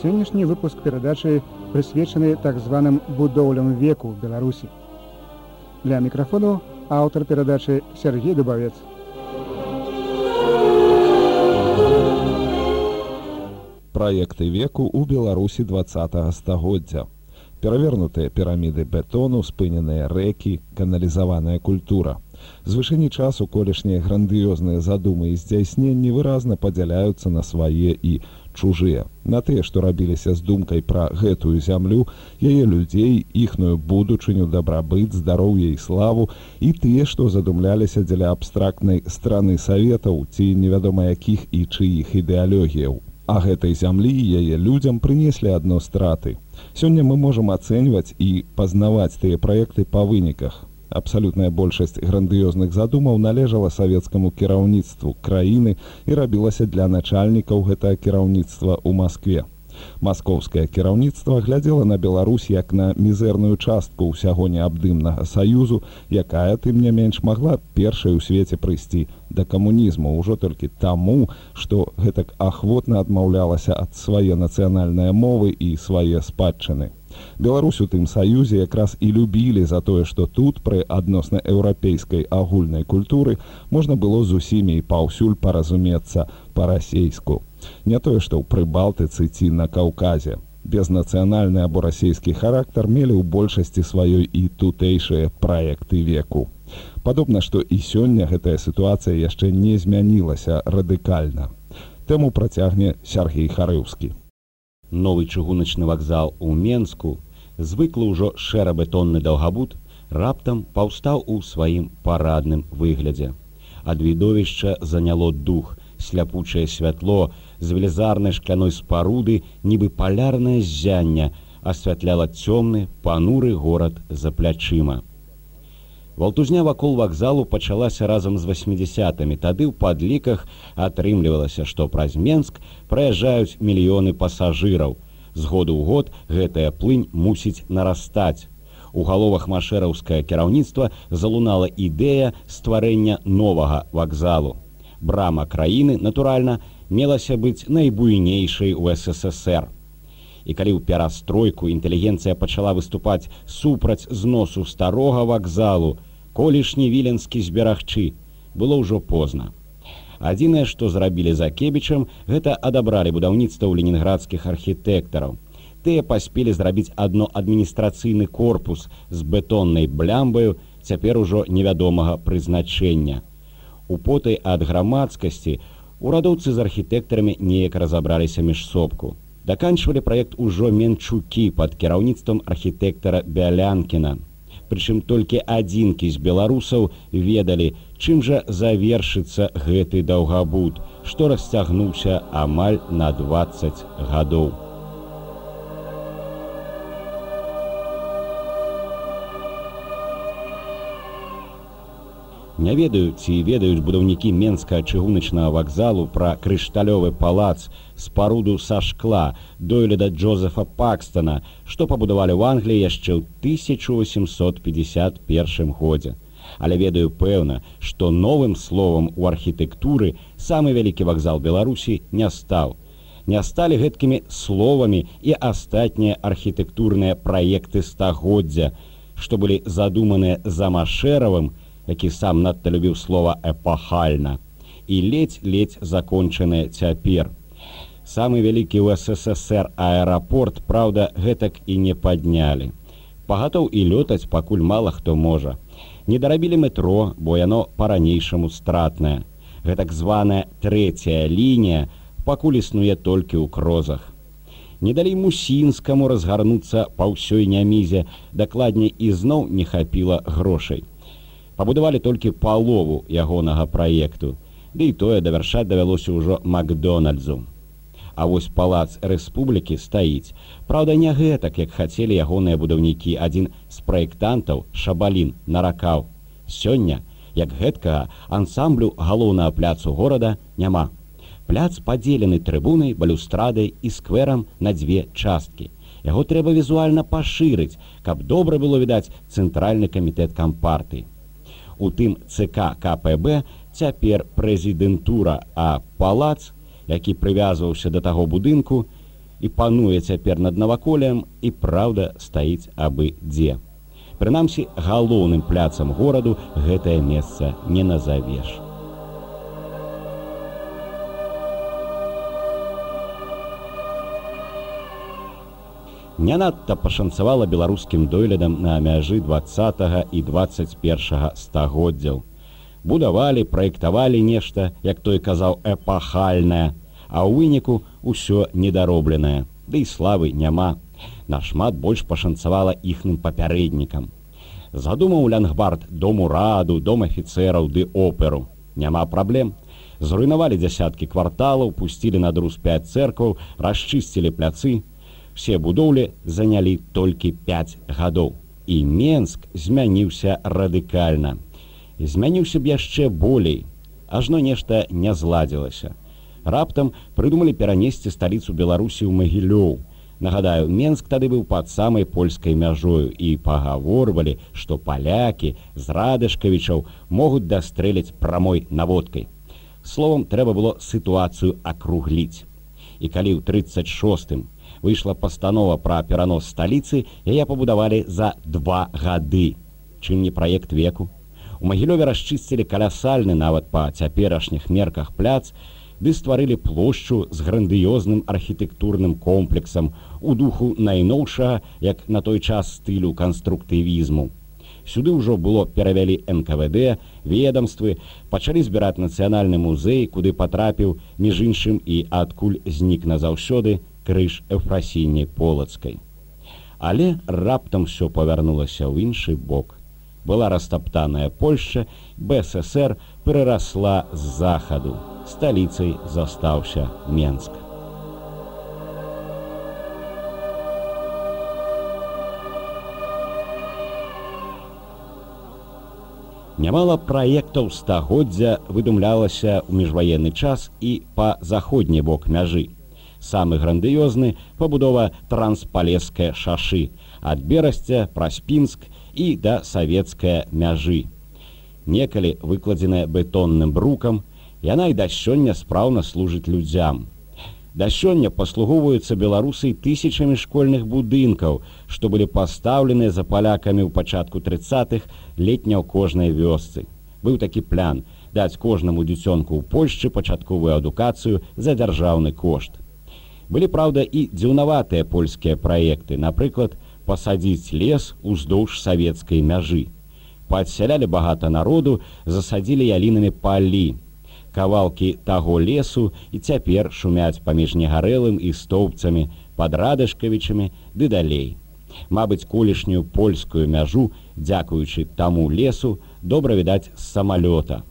Сённяшні выпуск перадачы прысвечаны так званым будоўлям веку ў Беларусі. Для мікрафону аўтар перадачы Сергей Дубавец. Праекты веку ў Беларусі два стагоддзя. Перавернутыя піраміды бетону, спыненыя рэкі, каналізаваная культура – З вышыні часу колішнія грандыёзныя задумы і здзяйсненні выразна падзяляюцца на свае і чужыя. На тыя, што рабіліся з думкай пра гэтую зямлю, яе людзей, іхную будучыню, дабрабыт, здароўе і славу і тыя, што задумляліся дзеля абстрактнай страны саветаў ці невядома якіх і чыіх ідэалогіяў. А гэтай зямлі яе людзям прынеслі адно страты. Сёння мы можам ацэньваць і пазнаваць тыя праекты па выніках абсалютная большасць грандыёзных задумаў належала савецкаму кіраўніцтву краіны і рабілася для начальнікаў гэтага кіраўніцтва ў Маскве. Маскоўскае кіраўніцтва глядзела на Беларусь як на мізэрную частку ўсяго неабдымнага саюзу, якая тым не менш магла першай у свеце прыйсці да камунізму ўжо толькі таму, што гэтак ахвотна адмаўлялася ад свае нацыянальныя мовы і свае спадчыны. Беларусь у тым саюзе якраз і любілі за тое, што тут пры адносна еўрапейскай агульнай культуры можна было з усімі і паўсюль паразумецца па-расейску. Не тое, што ў прыбалтыцы ці на каўказе. Безнацыянальны або расійскі характар мелі ў большасці сваёй і тутэйшыя праекты веку. Падобна, што і сёння гэтая сітуацыя яшчэ не змянілася радыкальна. Тэму працягне Сергей Харыўскі новы чыгуначны вакзал у Менску, звыклы ўжо шэрабетонны даўгабут, раптам паўстаў у сваім парадным выглядзе. Ад відовішча заняло дух, сляпучае святло з велізарнай шкляной спаруды, нібы палярнае ззяння асвятляла цёмны пануры горад за плячыма. Валтузня вакол вакзалу пачалася разам з 80мі. Тады ў падліках атрымлівалася, што праз Менск праязджаюць мільёны пасажыраў. З году ў год гэтая плынь мусіць нарастаць. У галовах машэраўскае кіраўніцтва залунала ідэя стварэння новага вакзалу. Брама краіны, натуральна, мелася быць найбуйнейшай у ССР. І калі ў перастройку інтэлігенцыя пачала выступаць супраць зносу старога вакзалу, колішні віленскі зберагчы было ўжо позна. Адзінае што зрабілі за кебічам гэта адабралі будаўніцтва ў ленінградскіх архітэктараў. Тыя паспелі зрабіць адно адміністрацыйны корпус з бетоннай блямбаю цяпер ужо невядомага прызначэння. У потай ад грамадскасці урадоўцы з архітэктарамі неяк разабраліся між сопку даканчвалі праект ужо менчукі пад кіраўніцтвам архітэктара бялянкіна прычым толькі адзінкі з беларусаў ведалі, чым жа завершыцца гэты даўгабуд, што расцягнуўся амаль на 20 гадоў. Не ведаю, ці ведаюць будаўнікі менска чыгуначнага вакзалу пра крышталёвы палац спаруду са шкла дойледа Джозефа Пакстона, што пабудавалі ў Англіі яшчэ ў 1851 годзе. Але ведаю пэўна, што новым словам у архітэктуры самы вялікі вакзал Беларусі не стаў. Не сталі гэткімі словамі і астатнія архітэктурныя праекты стагоддзя, што былі задуманыя за машэравым, які сам надта любіў слова эпахальна і ледзь-ледзь закончаныя цяпер. Самы вялікі ў ССР аэрапорт, праўда, гэтак і не паднялі. Пагатоў і лётаць пакуль мала хто можа. Не дарабілі метро, бо яно па-ранейшаму стратнае. Гэтак званая трэцяя лінія пакуль існуе толькі ў крозах. Не далі мусінскаму разгарнуцца па ўсёй нямізе, дакладней ізноў не хапіла грошай пабудавалі толькі палову ягонага праекту. Ды і тое давяршаць давялося ўжо макдональдзу. А вось палац рэспублікі стаіць. Праўда не гэтак як хацелі ягоныя будаўнікі. Адзін з праектантаў шабалін наракаў. Сёння як гэткага ансамблю галоўнага пляцу горада няма. Пляц падзелены трыбунай балюстрадай і скверам на дзве часткі. Яго трэба візуальна пашырыць каб добра было відаць цэнтральны камітэт кампартыі у тым ЦК КПБ цяпер прэзідэнтура, а палац, які прывязваўся да таго будынку, і пануе цяпер над наваколем і праўда стаіць абы дзе. Прынамсі, галоўным пляцам гораду гэтае месца не назавеш. Не надта пашанцавала беларускім дойлядам на мяжы два і 21 стагоддзяў. Будавалі, праектавалі нешта, як той казаў эпахальнае, а ў выніку ўсё недаробленае. Ды і славы няма. Нашмат больш пашанцавала іхным папярэднікам. Задумаў Лянгбард дому раду, дом афіцэраў ды оперу. Няма праблем. Зруйнавалі дзясяткі кварталаў, пусцілі на друз 5 церкваў, расчысцілі пляцы. Все будоўлі занялі толькі 5 гадоў. І Менск змяніўся радыкальна. Змяніўся б яшчэ болей. Ажно нешта не зладзілася раптам прыдумалі перанесці сталіцу беларусі ў магілёў нагадаю менск тады быў пад самай польскай мяжою і пагаворвалі што палякі з радышкавічаў могуць дастрэліць прамой наводкай словом трэба было сітуацыю акругліць і калі ў 36 выйшла пастанова пра перанос сталіцы яе пабудавалі за два гады чым не праект веку? У магілёве расчысцілі калясальны нават па цяперашніх мерках пляц ды стварылі плошчу з грандыёзным архітэктурным комплексам у духу найноўшага як на той час стылю канструктывізму. Сюды ўжо было перавялі НКВД, ведомствы, пачалі збіраць нацыянальны музей, куды патрапіў між іншым і адкуль знік назаўсёды крыж эфрасінняй полацкай. Але раптам усё павярнулася ў іншы бок. Была растаптаная Польша, БССР перарасла з захаду сталіцай застаўся Менск. Нямала праектаў стагоддзя выдумлялася ў міжваенны час і па заходні бок мяжы. Самы грандыёзны пабудова транспалескае шашы ад берасця праз пінск і да савецкая мяжы. Некалі выкладзеная бетонным брукам, яна і да сёння спраўна служыць людзям. Да сёння паслугоўваюцца беларусы тысячамі школьных будынкаў, што былі пастаўленыя за палякамі ў пачатку тридцатых летня ў кожнай вёсцы. Быў такі плян даць кожнаму дзіцёнку ў Польшчы пачатковую адукацыю за дзяржаўны кошт. Былі праўда і дзіўнаватыя польскія праекты, напрыклад, пасадзіць лес уздоўж савецкай мяжы. Падсялялі багата народу, засадзілі ялінамі палі, кавалкі таго лесу і цяпер шумяць паміж негарэлым і стоўбцамі пад радашкавічамі ды далей. Мабыць, колішнюю польскую мяжу, дзякуючы таму лесу, добра відаць з самалёта.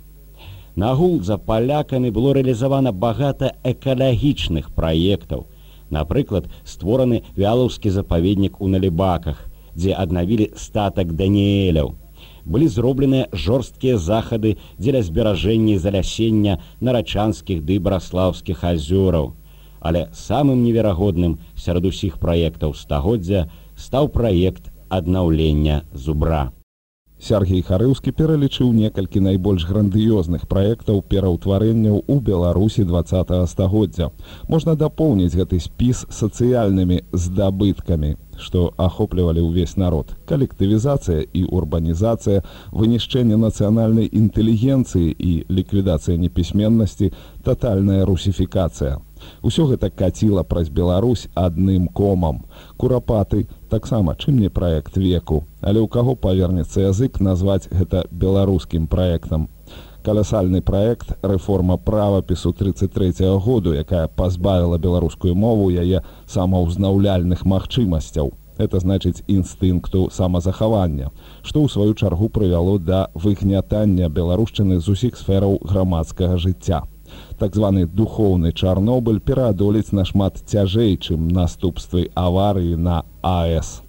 Нагул за палякамі было рэалізавана багата экалагічных праектаў. Напрыклад, створаны вялаўскі запаведнік у налібаках, дзе аднавілі статак Даніэляў былі зробленыя жорсткія захады дзеля зберажэння залясення нарачанскіх ды браслаўскіх азёраў. Але самым неверагодным сярод усіх праектаў стагоддзя стаў праект аднаўлення зубра. Сергій Харыўскі пералічыў некалькі найбольш грандыёзных праектаў пераўтварэнняў у Беларусі два стагоддзя. Можна дапоўніць гэты спіс сацыяльнымі здабыткамі што ахоплівалі ўвесь народ. Калектывізацыя і урбанізацыя вынішчэнне нацыянальнай інтэлігенцыі і ліквідацыя непісьменнасці татальная русіфікацыя. Усё гэта каціла праз Беларусь адным комам курапаты таксама чым не праект веку але ў каго павернецца язык назваць гэта беларускім праектам калясальны праект рэформа правапісу 33 -го году, якая пазбавіла беларускую мову яе самаўзнаўляльных магчымасцяў. Это значыць інстынкту самазахавання, што ў сваю чаргу прывяло да выгнятання беларушчыны з усіх сфераў грамадскага жыцця. Так званы духоўны чарнобыль пераадолець нашмат цяжэй, чым наступствы аварыі на АС.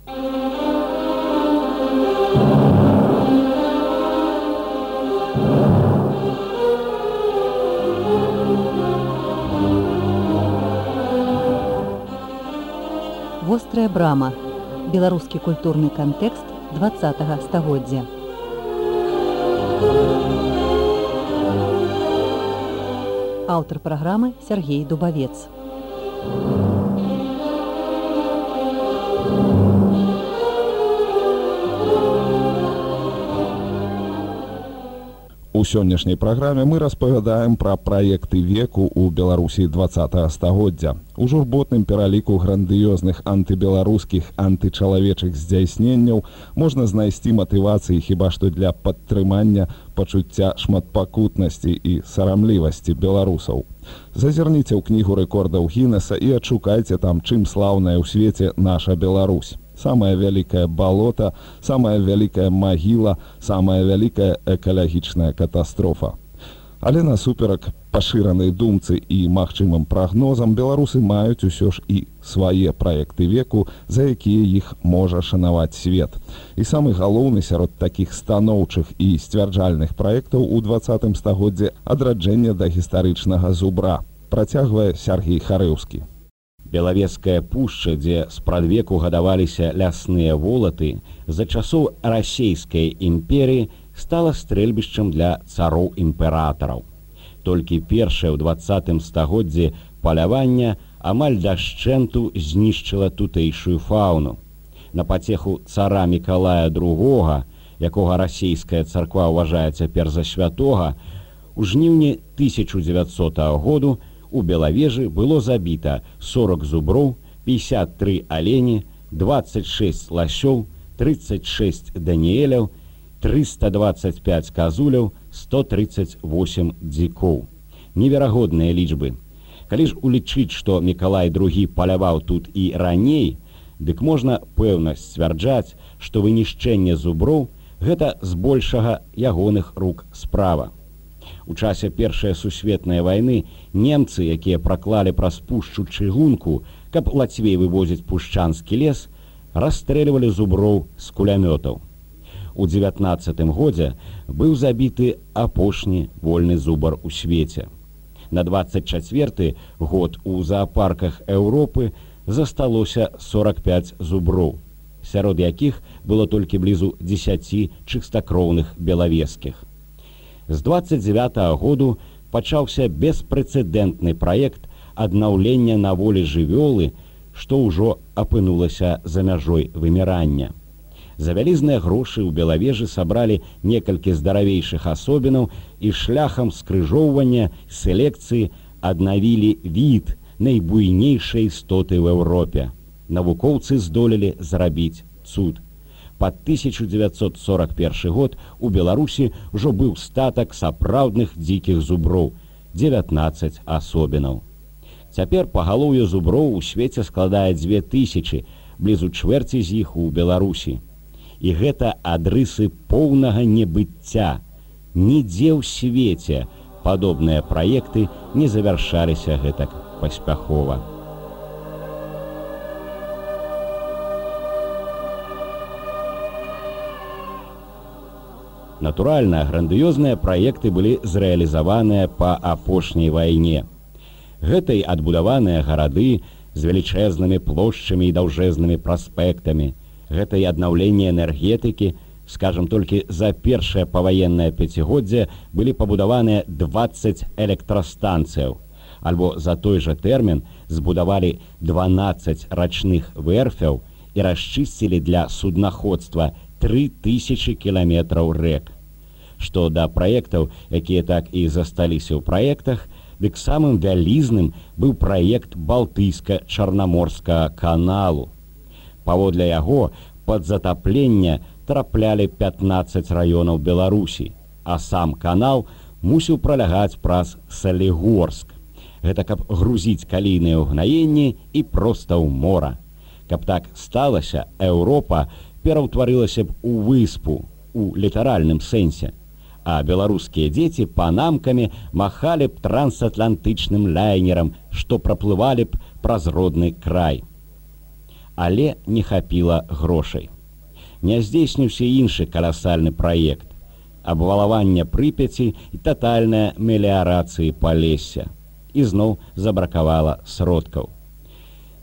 вострая брама беларускі культурны кантэкст два стагоддзя аўтар праграмы Сергей дубавец У сённяшняй праграме мы распавядаем пра праекты веку ў Беларусі два стагоддзя. У журботным пераліку грандыёзных антыбеларускіх антычалавечых здзяйсненняў можна знайсці матывацыі хіба што для падтрымання пачуцця шматпакутнасці і сарамлівасці беларусаў. Зазірніце ў кнігу рэкордаў гінеса і адшукайце там, чым слаўная ў свеце наша Беларусь самая вялікая балота, самая вялікая магіла, самая вялікая экалагічная катастрофа. Але насуперак пашыранай думцы і магчымым прагнозам беларусы маюць усё ж і свае праекты веку, за якія іх можа шанаваць свет. І самы галоўны сярод такіх станоўчых і сцвярджальных праектаў у двадцатым стагоддзе адраджэння да гістарычнага зубра, працягвае Сергій Харэўскі белавецкая пушча дзе спрадвеку гадаваліся лясныя волаты за часоў расійскай імперіі стала стрэльбішчам для цароў імператараў. Толькі першае ў двадцатым стагоддзі палявання амаль дашчэнту знішчыла тутэйшую фауну на пацеху цара мікалая другога якога расійская царква ўважае цяпер за святога у жніўні 1900 году у белавежы было забіта 40 зуброў 53 алені 26 ласёў 36 даніэляў 325 казуляў 138 дзікоў неверагодныя лічбы. Калі ж улічыць што мікалай другі паляваў тут і раней дык можна пэўна сцвярджаць што вынішчэнне зуброў гэта збольшага ягоных рук справа У часе першай сусветнай вайны немцы, якія праклалі праз пушчу чыгунку, каб лацвей вывозіць пушчанскі лес, расстрэльвалі зуброў з кулямётаў. У 19 годзе быў забіты апошні вольны зубар у свеце. На 24 год у зоапарках Еўропы засталося 45 зуброў, сярод якіх было толькі блізу 10 чыстакроўных белавескіх з 29 -го году пачаўся беспрэцэдэнтны праект аднаўлення на волі жывёлы, што ўжо апынулася за мяжой вымірання. За вялізныя грошы ў белавежы сабралі некалькі здаравейшых асобінаў і шляхам скрыжоўвання селекцыі аднавілі від найбуйнейшай істоты ў Еўропе. Навукоўцы здолелі зрабіць цуд под 1941 год у беларусі ўжо быў статак сапраўдных дзікіх зуброў 19 асобінаў цяпер пагалоўю зуброў у свеце складае 2000 блізу чвэрці з іх у беларусі. І гэта адрысы поўнага небыцця. Нідзе ў свеце падобныя праекты не завяршаліся гэтак паспяхова Натуральна, грандыёзныя праекты былі зрэалізаваныя па апошняй вайне. Гэтай адбудаваныя гарады з велічэзнымі плошчамі і даўжэзнымі праспектамі, гэта і аднаўленне энергетыкі, скажам толькі за першае паваеннае пяцігоддзе былі пабудаваныя 20 электрастанцыяў. Альбо за той жа тэрмін збудавалі 12 рачных верфяў і расчысцілі для суднаходства 3000 кіламетраў рэк. Што да праектаў, якія так і засталіся ў праектах, дык самым вялізным быў праект балтыйска-чарнаморскага каналу. Паводле яго пад затаплення траплялі 15 раёнаў Беларусі, а сам канал мусіў пралягаць праз Салігорск. Гэта каб грузіць калійныя ўгнаенні і проста ў мора. Каб так сталася, Еўропа, пераўтварылася б у выспу у літаральным сэнсе а беларускія дзеці панамкамі махалі б трансатлантычным лайнерам што праплывалі б праз родны край. Але не хапіла грошай. Не здзейсніўся іншы каласальны праект абвалавання прыпяці і татальная меліярацыі палесся ізноў забракавала сродкаў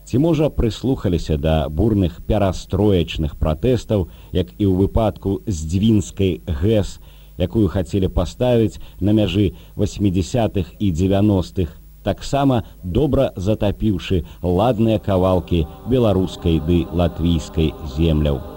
Ці можа прыслухаліся да бурных перастроечных пратэстаў, як і ў выпадку з дзвінскай гэс, якую хацелі паставіць на мяжы 80-х і 90-х, таксама добра затапіўшы ладныя кавалкі беларускай ды латвійскай земляў.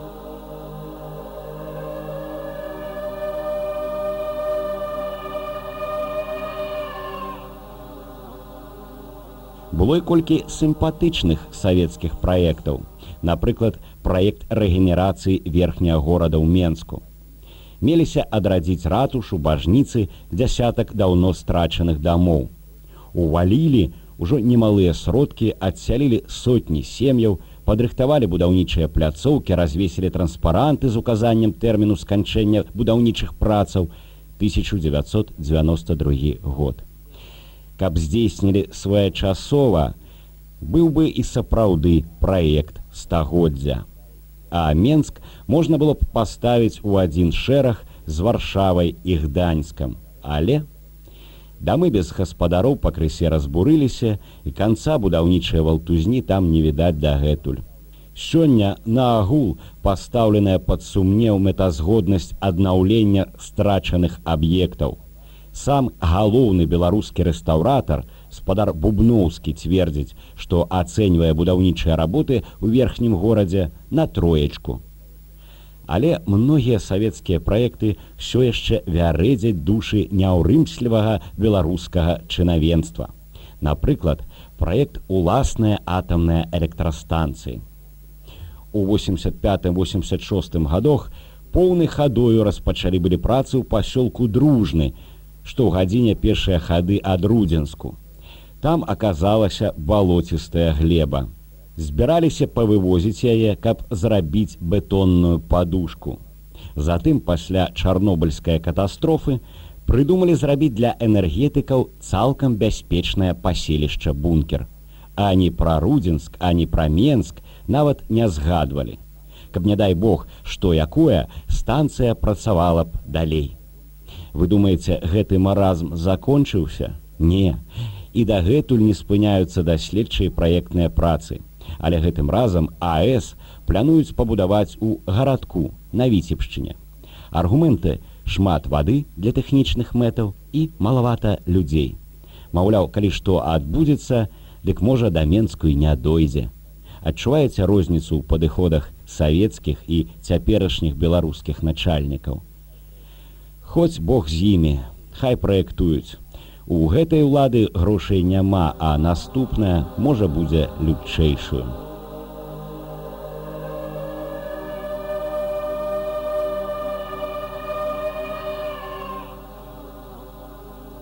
Было і колькі сімпатычных савецкіх праектаў. Напрыклад праект рэгенерацыі верхняга горада ў менску. Меліся адрадзіць ратушу бажніцы дзясятак даўно страчаных дамоў. Увалілі ўжо немалыя сродкі адсялілі сотні сем'яў падрыхтавалі будаўнічыя пляцоўкі развесілі транспаранты з указаннем тэрміну сканчэння будаўнічых працаў. 1992 год каб здзейснілі своечасова быў бы і сапраўды праект стагоддзя. А Менск можна было б паставіць у адзін шэраг з варшавай і гданьскам, але дамы без гаспадароў пакрысе разбурыліся і канца будаўнічыя валтузні там не відаць дагэтуль. Сёння на агул пастаўленая пад сумнеў мэтазгоднасць аднаўлення страчаных аб'ектаў. Сам галоўны беларускі рэстаўратар, спадар бубноўскі цвердзіць што ацэньвае будаўнічыя работы ў верхнім горадзе на троечку. Але многія савецкія праекты ўсё яшчэ вярэдзяць душы няўрымслівага беларускага чынавенства. Напрыклад праект уласная атамная электрастанцыі у 85-86 годах поўны хадою распачалі былі працы ў пасёлку дружны што ў гадзіне першыя хады ад рудзенску Там аказалася балоцістая глеба. Збіраліся павывозіць яе, каб зрабіць бетонную падушку. Затым пасля чарнобыльскай катастрофы прыдумалі зрабіць для энергетыкаў цалкам бяспечнае паселішча бункер. Ані пра рудзінск, ані пра менск нават не згадвалі. Каб не дай Бог, што якое станцыя працавала б далей. Вы думаеце, гэты маразм закончыўся? Не і дагэтуль не спыняюцца даследчыя праектныя працы. Але гэтым разам АС плануюць пабудаваць у гарадку на віцебшчыне. Аргументы шмат вады для тэхнічных мэтаў і малавата людзей. Маўляў, калі што адбудзецца, дык можа да менскую не дойдзе. Адчуваеце розніцу ў падыходах савецкіх і цяперашніх беларускіх начальнікаў. Хоць Бог з імі, хай праектуюць, У гэтай улады грошай няма, а наступная можа будзе лютчэйшую.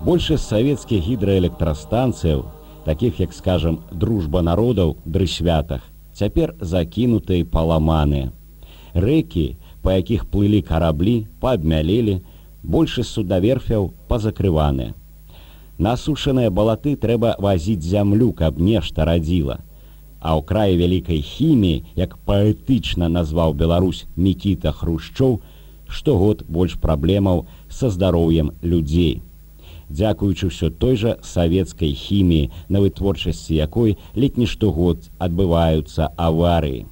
Большасць савецкіх гідраэлектрастанцыяў, такіх як скажам дружба народаў дры святах, цяпер закінутыя паламаныя. Рэкі, па якіх плылі караблі, паабмялелі, большасць судаверфяў пазакрываныя. Насушаныя балаты трэба вазіць зямлю, каб нешта радзіла. А ў краі вялікай хіміі, як паэтычна назваў Беларусь Мікіта Хрушчоў, штогод больш праблемаў са здароўем людзей. Дзякуючы ўсё той жа савецкай хіміі, на вытворчасці якой летні штогод адбываюцца аварыі.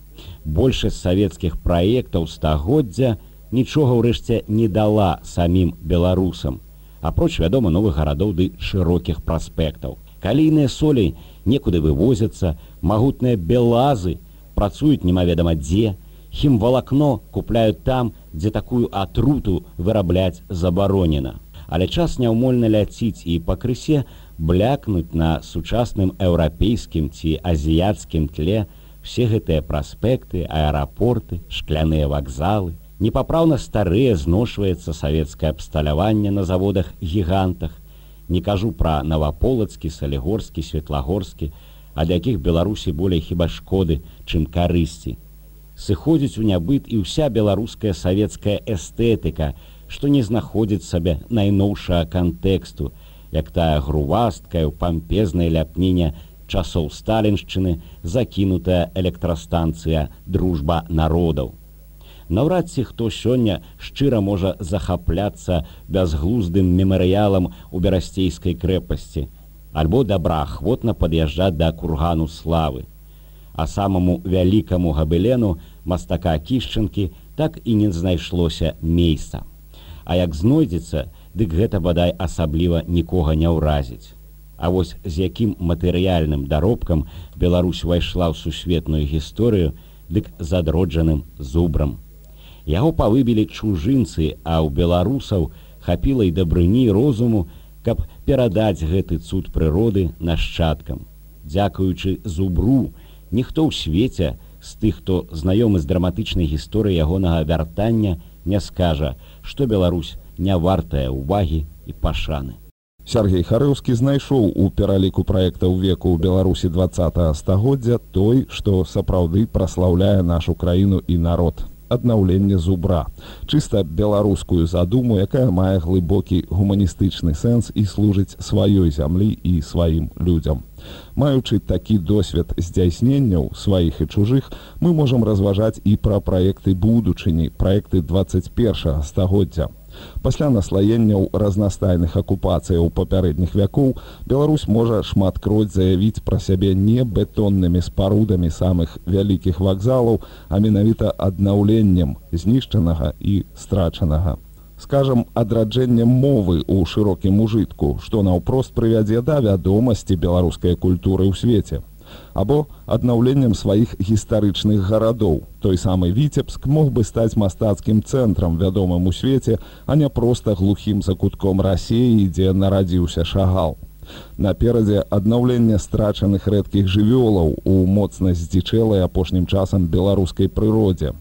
Большасць савецкіх праектаў стагоддзя нічога ўрэшце не дала самім беларусам апроч вядома новых гарадоў ды шырокіх праспектаў. Калійныя солі некуды вывозяцца, магутныя белазы працуюць немаведама дзе, хімвалакно купляюць там, дзе такую атруту вырабляць забаронена. Але час няўмольна ляціць і пакрысе блякнуць на сучасным еўрапейскім ці азіяцкім тле все гэтыя праспекты, аэрапорты, шкляныя вакзалы, непапраўна старыя зношваецца савецкае абсталяванне на заводах гігантах не кажу пра наваполацкі салігорскі светлагорскі ад якіх беларусі болей хіба шкоды чым карысці сыходзіць у нябыт і ўся беларуская савецкая эстэтыка што не знаходзіць сабе найноўшага кантэксту як тая грувасткая ў пампезнай ляпніне часоў сталіншчыны закінутая электрастанцыя дружба народаў наўрад ці хто сёння шчыра можа захапляцца бязглуздым мемарыялам у берасцейскай крэпасці альбо добраахвотна пад'язджаць да кургану славы. А самому вялікаму габелену мастака кішчынкі так і не знайшлося месца а як знойдзецца дык гэта бадай асабліва нікога не ўразіць. А вось з якім матэрыяльным даробкам Беларусь увайшла ў сусветную гісторыю дык задроджаным зубрам Яго павыбілі чужынцы, а ў беларусаў хапіла і дабрыні розуму, каб перадаць гэты цуд прыроды нашчадкам. Дзякуючы зубру, ніхто ў свеце з тых, хто знаёмы з драматычнай гісторыі ягонага вяртання, не скажа, што Беларусь не вартая ўвагі і пашаны. Сергей Харыўскі знайшоў у пераліку праектаў веку ў Беларусі 20 стагоддзя той, што сапраўды праслаўляе нашу краіну і народ аднаўленне зубра. Чыста беларускую задуму якая мае глыбокі гуманістычны сэнс і служыць сваёй зямлі і сваім людзям. Маючы такі досвед здзяйсненняў сваіх і чужых мы можам разважаць і пра праекты будучыні праекты 21 стагоддзя Пасля наслаенняў разнастайных акупацыяў папярэдніх вякоў Беларусь можа шматкроць заявіць пра сябе не бетоннымі спарудамі самых вялікіх вакзалаў, а менавіта аднаўленнем знішчанага і страчанага. Скажам, адраджэннем мовы ў шырокім ужытку, што наўпрост прывядзе да вядомасці беларускай культуры ў свеце або аднаўленнем сваіх гістарычных гарадоў. Той самы віцебск мог бы стаць мастацкім цэнтрам вядомым у свеце, а не проста глухім закутком рассеі, дзе нарадзіўся шагал. Наперадзе аднаўлення страчаных рэдкіх жывёлаў у моцна здзічэлай апошнім часам беларускай прыродзе.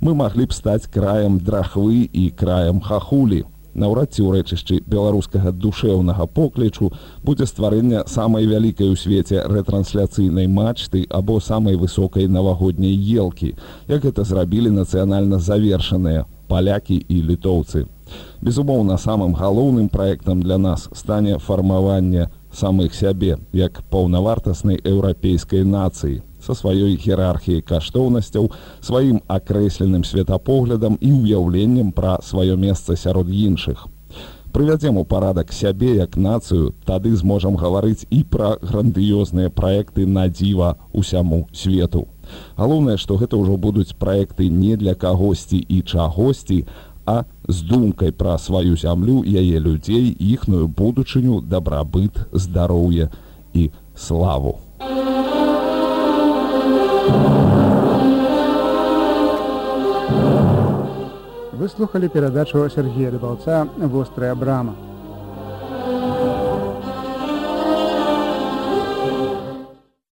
Мы маглі б стаць краем драхвы і краем хахулі наўрад ці ў рэчышчы беларускага душэўнага поклічу будзе стварэнне самай вялікай у свеце рэтрансляцыйнай мачты або самай высокай навагодняй елкі як гэта зрабілі нацыянальна завершаныя палякі і літоўцы. Безумоўна самым галоўным праектам для нас стане фармаванне самых сябе як паўнавартаснай еўрапейскай нацыі са сваёй іерархіяй каштоўнасцяў сваім акрэсленым светапоглядам і ўяўленнем пра сваё месца сярод іншых. Прывядзем у парадак сябе як нацыю, тады зможам гаварыць і пра грандыёзныя праекты на дзіва усяму свету. Галоўнае, што гэта ўжо будуць праекты не для кагосьці і чагосьці, а з думкай пра сваю зямлю яе людзей, іхную будучыню, дабрабыт, здароўе і славу. Вы слухали перадачу Сергея Дыбалца «Вострая брама».